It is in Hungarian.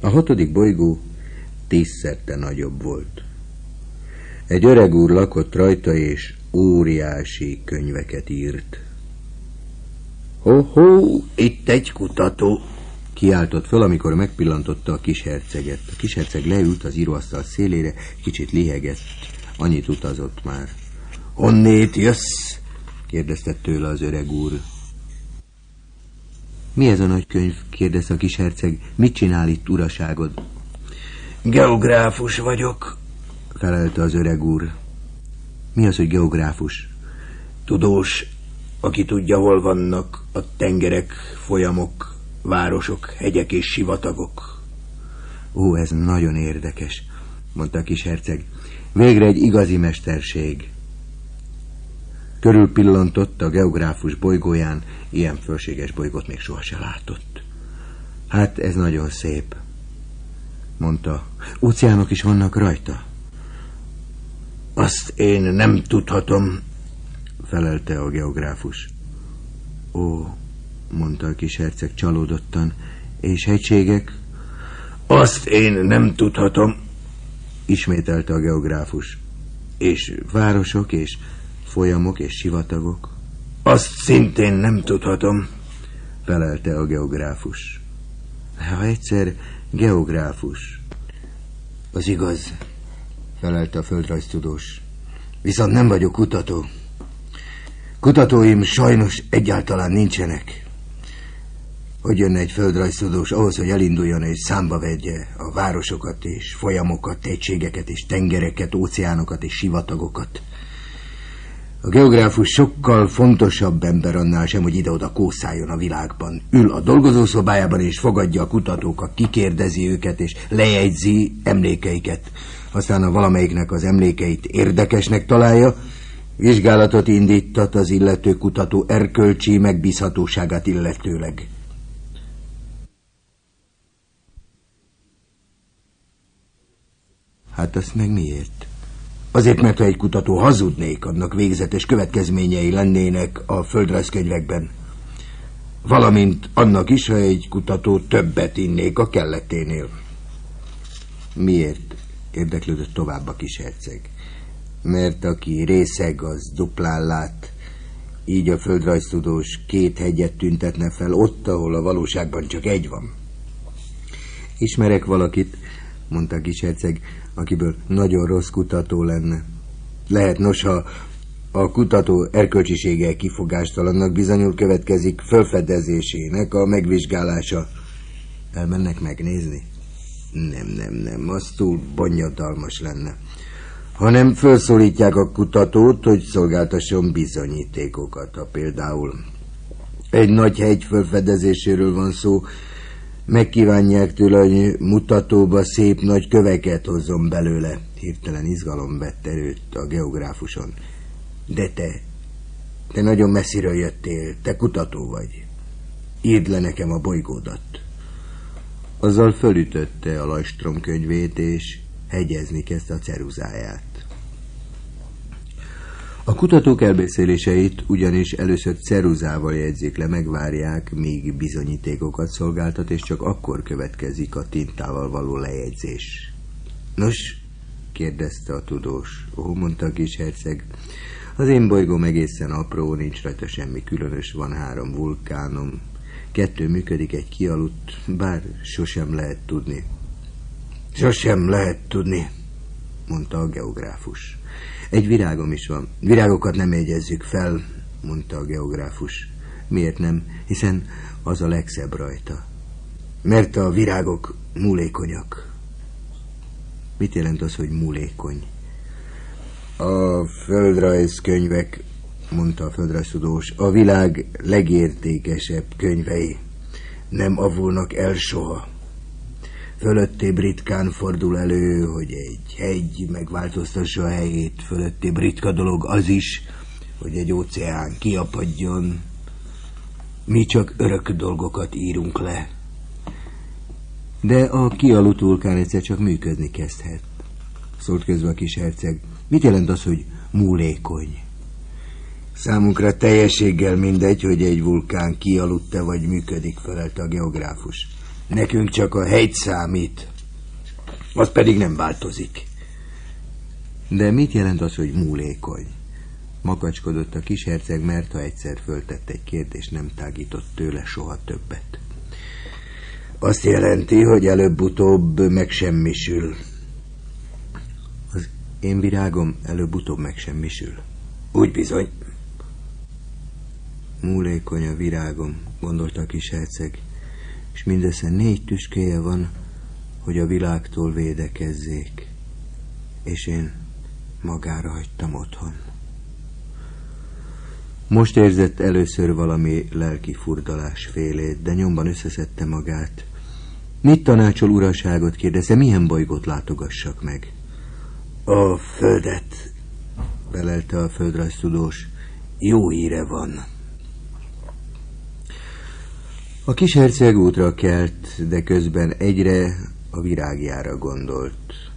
A hatodik bolygó tízszerte nagyobb volt. Egy öreg úr lakott rajta, és óriási könyveket írt. Ho-ho, itt egy kutató, kiáltott föl, amikor megpillantotta a kis herceget. A kis herceg leült az íróasztal szélére, kicsit lihegett, annyit utazott már. Honnét jössz? kérdezte tőle az öreg úr. Mi ez a nagy könyv? kérdezte a kis herceg. Mit csinál itt, uraságod? Geográfus vagyok, felelte az öreg úr. Mi az, hogy geográfus? Tudós, aki tudja, hol vannak a tengerek, folyamok, városok, hegyek és sivatagok. Ó, ez nagyon érdekes, mondta a kis herceg. Végre egy igazi mesterség. Körülpillantott a geográfus bolygóján, ilyen fölséges bolygót még sohasem látott. Hát ez nagyon szép, mondta. Óceánok is vannak rajta? Azt én nem tudhatom, felelte a geográfus. Ó, mondta a kis herceg csalódottan, és hegységek? Azt én nem tudhatom, ismételte a geográfus. És városok, és folyamok, és sivatagok? Azt szintén nem tudhatom, felelte a geográfus. Ha egyszer geográfus. Az igaz, felelte a földrajztudós. Viszont nem vagyok kutató. Kutatóim sajnos egyáltalán nincsenek. Hogy jönne egy földrajztudós ahhoz, hogy elinduljon és számba vegye a városokat és folyamokat, egységeket és tengereket, óceánokat és sivatagokat. A geográfus sokkal fontosabb ember annál sem, hogy ide-oda kószáljon a világban. Ül a dolgozószobájában és fogadja a kutatókat, kikérdezi őket és lejegyzi emlékeiket. Aztán a valamelyiknek az emlékeit érdekesnek találja, vizsgálatot indítat az illető kutató erkölcsi megbízhatóságát illetőleg. Hát azt meg miért? Azért, mert ha egy kutató hazudnék, annak végzetes következményei lennének a földrajzkönyvekben. Valamint annak is, ha egy kutató többet innék a kelleténél. Miért? érdeklődött tovább a kis herceg. Mert aki részeg, az duplán lát. Így a földrajztudós két hegyet tüntetne fel ott, ahol a valóságban csak egy van. Ismerek valakit, mondta kis herceg, akiből nagyon rossz kutató lenne. Lehet, nos, ha a kutató erkölcsisége kifogástalannak bizonyul következik fölfedezésének a megvizsgálása. Elmennek megnézni? Nem, nem, nem, az túl bonyodalmas lenne. Hanem felszólítják a kutatót, hogy szolgáltasson bizonyítékokat. Ha például egy nagy hegy fölfedezéséről van szó, Megkívánják tőle, hogy mutatóba szép nagy köveket hozzon belőle. Hirtelen izgalom vett erőt a geográfuson. De te, te nagyon messziről jöttél, te kutató vagy. Írd le nekem a bolygódat. Azzal fölütötte a Lajstrom könyvét, és hegyezni kezdte a ceruzáját. A kutatók elbeszéléseit ugyanis először ceruzával jegyzik le, megvárják, míg bizonyítékokat szolgáltat, és csak akkor következik a tintával való lejegyzés. Nos, kérdezte a tudós. Ó, mondta a kis herceg, az én bolygóm egészen apró, nincs rajta semmi különös, van három vulkánom, kettő működik, egy kialudt, bár sosem lehet tudni. Sosem lehet tudni, mondta a geográfus. Egy virágom is van. Virágokat nem jegyezzük fel, mondta a geográfus. Miért nem? Hiszen az a legszebb rajta. Mert a virágok múlékonyak. Mit jelent az, hogy múlékony? A földrajzkönyvek, mondta a földrajztudós, a világ legértékesebb könyvei nem avulnak el soha. Fölötti ritkán fordul elő, hogy egy hegy megváltoztassa a helyét. Fölötti ritka dolog az is, hogy egy óceán kiapadjon. Mi csak örök dolgokat írunk le. De a kialudt vulkán egyszer csak működni kezdhet. Szólt közben a kis herceg. Mit jelent az, hogy múlékony? Számunkra teljességgel mindegy, hogy egy vulkán kialudt-e vagy működik, felelte a geográfus. Nekünk csak a hegy számít. Az pedig nem változik. De mit jelent az, hogy múlékony? Makacskodott a kisherceg, mert ha egyszer föltett egy kérdést, nem tágított tőle soha többet. Azt jelenti, hogy előbb-utóbb megsemmisül. Az én virágom előbb-utóbb megsemmisül. Úgy bizony. Múlékony a virágom, gondolta a kis herceg, és mindössze négy tüskéje van, hogy a világtól védekezzék, és én magára hagytam otthon. Most érzett először valami lelki furdalás félét, de nyomban összeszedte magát. Mit tanácsol uraságot kérdezze, milyen bolygót látogassak meg? A földet, belelte a földrajztudós. Jó híre van. A kis herceg útra kelt, de közben egyre a virágjára gondolt.